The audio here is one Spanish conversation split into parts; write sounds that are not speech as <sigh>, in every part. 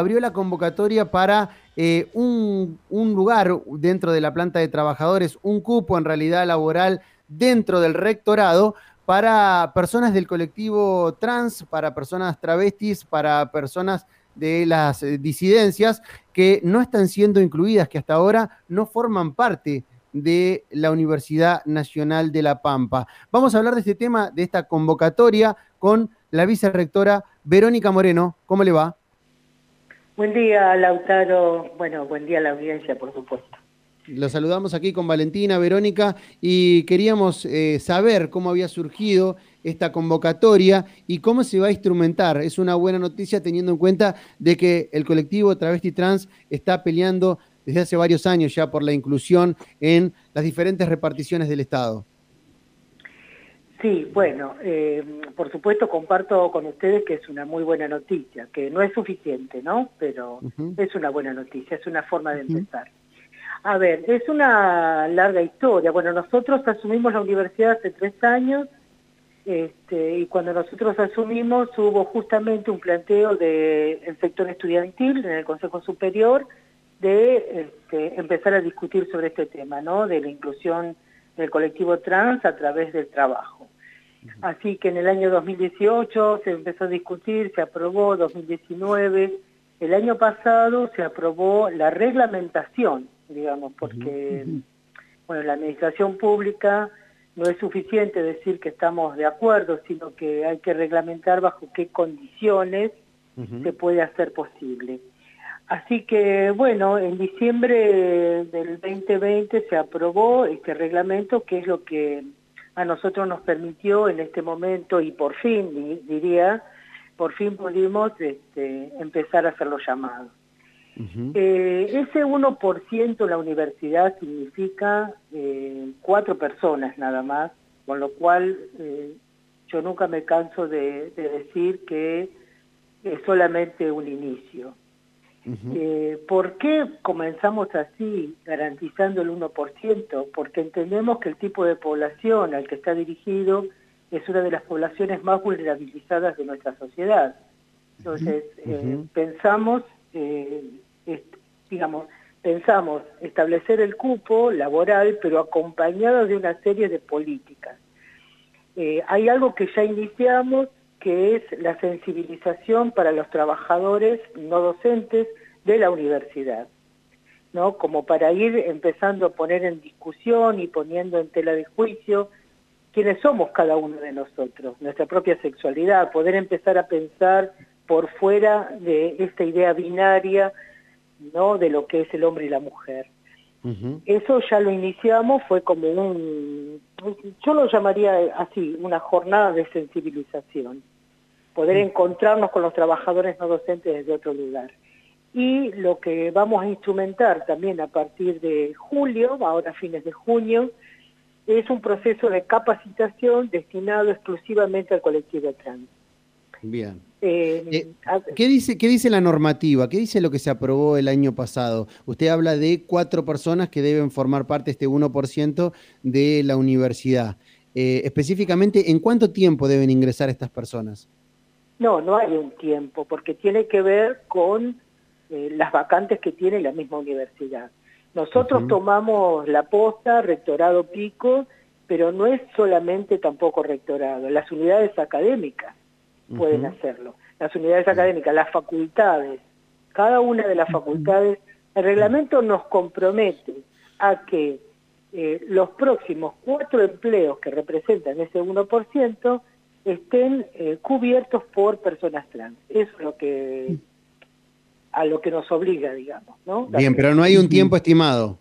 abrió la convocatoria para eh, un, lugar dentro de la planta de trabajadores, un cupo en realidad laboral dentro del rectorado para personas del colectivo trans, para personas travestis, para personas de las eh, disidencias que no están siendo incluidas, que hasta ahora no forman parte de la Universidad Nacional de La Pampa. Vamos a hablar de este tema, de esta convocatoria, con la vicerrectora Verónica Moreno. ¿Cómo le va? Buen día, Lautaro. Bueno, buen día a la audiencia, por supuesto. Lo saludamos aquí con Valentina, Verónica, y queríamos eh, saber cómo había surgido esta convocatoria y cómo se va a instrumentar. Es una buena noticia teniendo en cuenta de que el colectivo Travesti Trans está peleando desde hace varios años ya por la inclusión en las diferentes reparticiones del Estado. Sí, bueno, eh, por supuesto comparto con ustedes que es una muy buena noticia, que no es suficiente, ¿no? Pero es una buena noticia, es una forma de empezar. A ver, es una larga historia. Bueno, nosotros asumimos la universidad hace tres años este, y cuando nosotros asumimos hubo justamente un planteo del sector estudiantil en el Consejo Superior de este, empezar a discutir sobre este tema, ¿no? De la inclusión del colectivo trans a través del trabajo. Así que en el año 2018 se empezó a discutir, se aprobó 2019, el año pasado se aprobó la reglamentación, digamos, porque bueno, la administración pública no es suficiente decir que estamos de acuerdo, sino que hay que reglamentar bajo qué condiciones se puede hacer posible. Así que, bueno, en diciembre del 2020 se aprobó este reglamento, que es lo que a nosotros nos permitió en este momento, y por fin, diría, por fin pudimos este, empezar a hacer los llamados. Eh, ese 1% en la universidad significa eh, cuatro personas nada más, con lo cual eh, yo nunca me canso de decir que es solamente un inicio. Eh, ¿Por qué comenzamos así, garantizando el 1%? Porque entendemos que el tipo de población al que está dirigido es una de las poblaciones más vulnerabilizadas de nuestra sociedad. Entonces, eh, pensamos, eh, digamos, pensamos establecer el cupo laboral, pero acompañado de una serie de políticas. hay algo que ya iniciamos, que es la sensibilización para los trabajadores no docentes de la universidad, ¿no? Como para ir empezando a poner en discusión y poniendo en tela de juicio quiénes somos cada uno de nosotros, nuestra propia sexualidad, poder empezar a pensar por fuera de esta idea binaria, ¿no? De lo que es el hombre y la mujer. Eso ya lo iniciamos, fue como un, yo lo llamaría así, una jornada de sensibilización, poder mm. encontrarnos con los trabajadores no docentes desde otro lugar. Y lo que vamos a instrumentar también a partir de julio, ahora fines de junio, es un proceso de capacitación destinado exclusivamente al colectivo trans. Bien. Eh, eh, ¿qué, dice, ¿Qué dice la normativa? ¿Qué dice lo que se aprobó el año pasado? Usted habla de cuatro personas que deben formar parte de este 1% de la universidad. Eh, específicamente, ¿en cuánto tiempo deben ingresar estas personas? No, no hay un tiempo, porque tiene que ver con las vacantes que tiene la misma universidad. Nosotros tomamos la posta, rectorado pico, pero no es solamente tampoco rectorado, las unidades académicas pueden hacerlo. Las unidades académicas, las facultades, cada una de las facultades, el reglamento nos compromete a que eh, los próximos cuatro empleos que representan ese 1% estén eh, cubiertos por personas trans. Eso es lo que a lo que nos obliga, digamos. ¿no? Bien, pero no hay un tiempo estimado.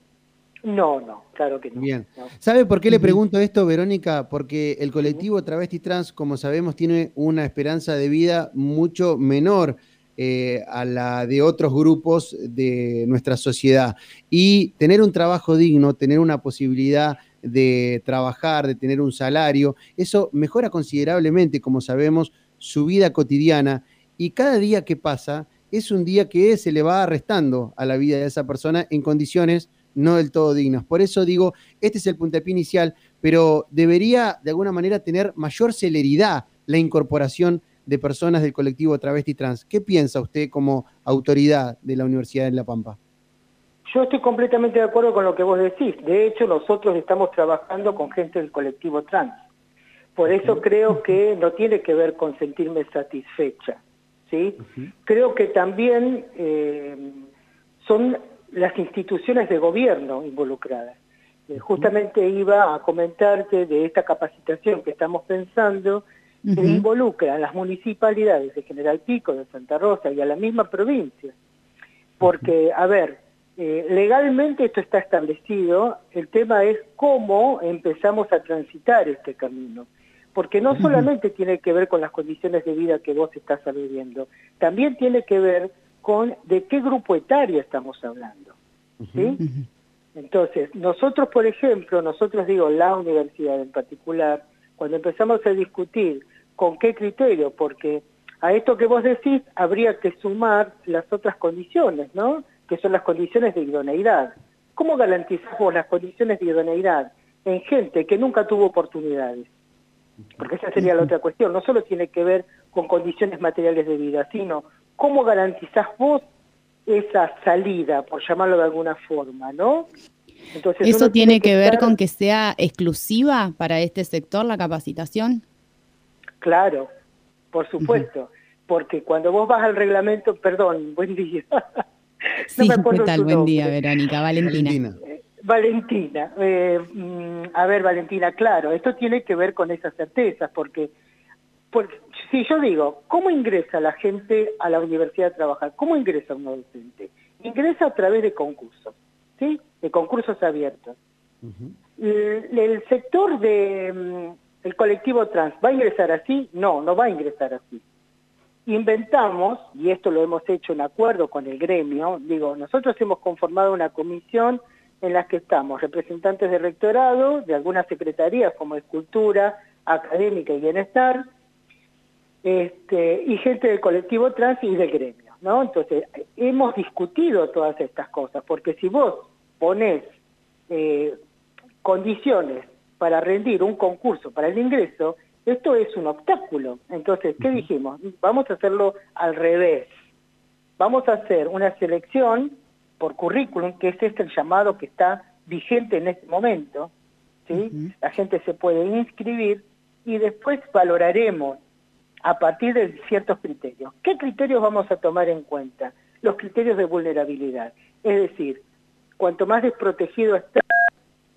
No, no, claro que no. Bien. ¿Sabe por qué le pregunto esto, Verónica? Porque el colectivo Travesti Trans, como sabemos, tiene una esperanza de vida mucho menor eh, a la de otros grupos de nuestra sociedad. Y tener un trabajo digno, tener una posibilidad de trabajar, de tener un salario, eso mejora considerablemente, como sabemos, su vida cotidiana. Y cada día que pasa es un día que se le va restando a la vida de esa persona en condiciones no del todo dignos. Por eso digo, este es el puntapié inicial, pero debería de alguna manera tener mayor celeridad la incorporación de personas del colectivo travesti trans. ¿Qué piensa usted como autoridad de la Universidad de La Pampa? Yo estoy completamente de acuerdo con lo que vos decís. De hecho, nosotros estamos trabajando con gente del colectivo trans. Por eso creo que no tiene que ver con sentirme satisfecha. ¿sí? Creo que también eh, son las instituciones de gobierno involucradas. Eh, justamente iba a comentarte de esta capacitación que estamos pensando, que involucra a las municipalidades de General Pico, de Santa Rosa y a la misma provincia. Porque, a ver, eh, legalmente esto está establecido, el tema es cómo empezamos a transitar este camino. Porque no solamente tiene que ver con las condiciones de vida que vos estás aludiendo, también tiene que ver con de qué grupo etario estamos hablando. ¿sí? Entonces, nosotros, por ejemplo, nosotros digo la universidad en particular, cuando empezamos a discutir con qué criterio, porque a esto que vos decís habría que sumar las otras condiciones, ¿no? Que son las condiciones de idoneidad. ¿Cómo garantizamos las condiciones de idoneidad en gente que nunca tuvo oportunidades? Porque esa sería la otra cuestión. No solo tiene que ver con condiciones materiales de vida, sino cómo garantizás vos esa salida, por llamarlo de alguna forma, ¿no? Entonces, ¿Eso tiene que, ver con que sea exclusiva para este sector la capacitación? Claro, por supuesto, porque cuando vos vas al reglamento, perdón, buen día. <laughs> sí, ¿qué tal? Buen día, Verónica, Valentina. Valentina, eh, mm, a ver Valentina, claro, esto tiene que ver con esas certezas, porque porque si yo digo, ¿cómo ingresa la gente a la universidad a trabajar? ¿Cómo ingresa un docente? Ingresa a través de concursos, ¿sí? De concursos abiertos. el, sector de mm, el colectivo trans, ¿va a ingresar así? No, no va a ingresar así. Inventamos, y esto lo hemos hecho en acuerdo con el gremio, digo, nosotros hemos conformado una comisión en la que estamos representantes de rectorado, de algunas secretarías como Escultura, Académica y Bienestar, este, y gente del colectivo trans y del gremio, ¿no? Entonces, hemos discutido todas estas cosas, porque si vos pones eh, condiciones para rendir un concurso para el ingreso, esto es un obstáculo. Entonces, ¿qué dijimos? Vamos a hacerlo al revés. Vamos a hacer una selección por currículum, que es este el llamado que está vigente en este momento, ¿sí? La gente se puede inscribir y después valoraremos a partir de ciertos criterios. ¿Qué criterios vamos a tomar en cuenta? Los criterios de vulnerabilidad. Es decir, cuanto más desprotegido está,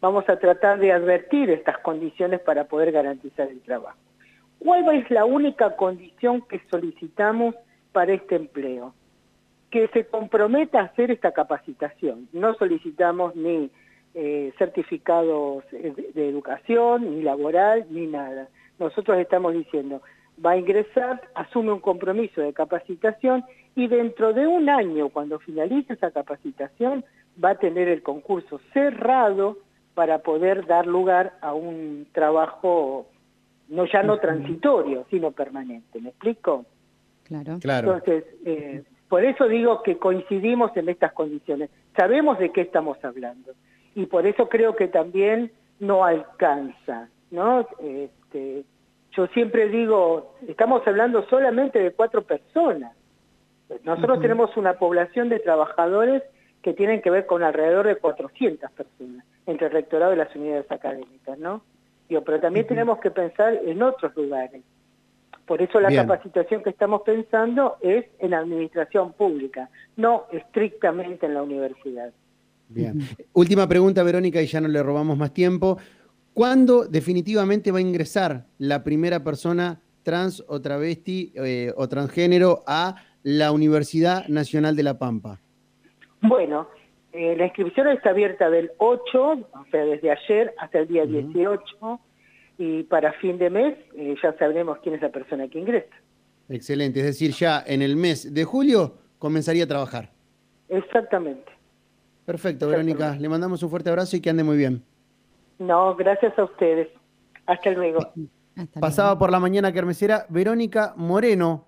vamos a tratar de advertir estas condiciones para poder garantizar el trabajo. ¿Cuál es la única condición que solicitamos para este empleo? Que se comprometa a hacer esta capacitación. No solicitamos ni eh, certificados de educación, ni laboral, ni nada. Nosotros estamos diciendo, va a ingresar, asume un compromiso de capacitación y dentro de un año, cuando finalice esa capacitación, va a tener el concurso cerrado para poder dar lugar a un trabajo no ya no transitorio, sino permanente. ¿Me explico? Claro. claro. Entonces, eh, por eso digo que coincidimos en estas condiciones. Sabemos de qué estamos hablando. Y por eso creo que también no alcanza, ¿no? Este, yo siempre digo, estamos hablando solamente de cuatro personas. Nosotros tenemos una población de trabajadores que tienen que ver con alrededor de 400 personas, entre el rectorado y las unidades académicas, ¿no? pero también tenemos que pensar en otros lugares. Por eso la capacitación que estamos pensando es en administración pública, no estrictamente en la universidad. Bien. Última pregunta, Verónica, y ya no le robamos más tiempo. ¿Cuándo definitivamente va a ingresar la primera persona trans o travesti eh, o transgénero a la Universidad Nacional de La Pampa? Bueno, eh, la inscripción está abierta del 8, o sea, desde ayer hasta el día 18, y para fin de mes eh, ya sabremos quién es la persona que ingresa. Excelente, es decir, ya en el mes de julio comenzaría a trabajar. Exactamente. Perfecto, Verónica, le mandamos un fuerte abrazo y que ande muy bien. No, gracias a ustedes. Hasta luego. Pasaba por la mañana kermesera Verónica Moreno,